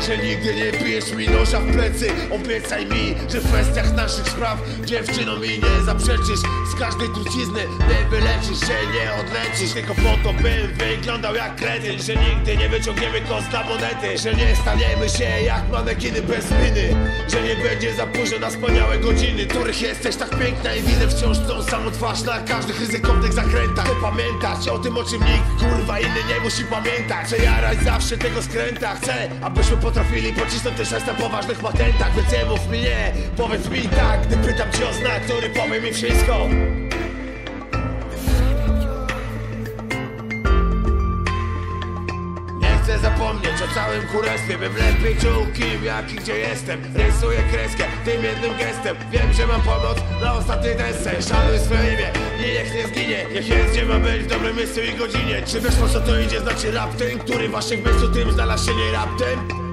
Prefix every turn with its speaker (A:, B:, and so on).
A: Że nigdy nie pijesz mi noża w plecy. Obiecaj mi, że w kwestiach naszych spraw Dziewczyno mi nie zaprzeczysz. Z każdej trucizny nie wyleczysz Że nie odlecisz. Tylko po to bym wyglądał jak kretyn Że nigdy nie wyciągniemy kosta monety. Że nie staniemy się jak manekiny bez miny. Że nie będzie za późno na wspaniałe godziny. Których jesteś tak piękna i widzę wciąż tą samą twarz Na każdych ryzykownych zakrętach. Chcę pamiętać o tym o czym nikt kurwa inny nie musi pamiętać. Że jarać zawsze tego skręta. Chcę, abyśmy potrafili pocisnąć też na poważnych patentach Więc nie mów mi nie, powiedz mi tak Gdy pytam cię o znak, który powie mi wszystko. Chcę zapomnieć o całym królestwie Bym lepiej czuł kim, jak i gdzie jestem. Rysuję kreskę tym jednym gestem. Wiem, że mam pomoc na ostatniej desce. Szanuj swoje imię i niech nie zginie. Niech jest gdzie ma być w dobrym miejscu i godzinie Czy wiesz po co to idzie? Znaczy rap ten, który waszych myślu tym znalazł się nie raptem?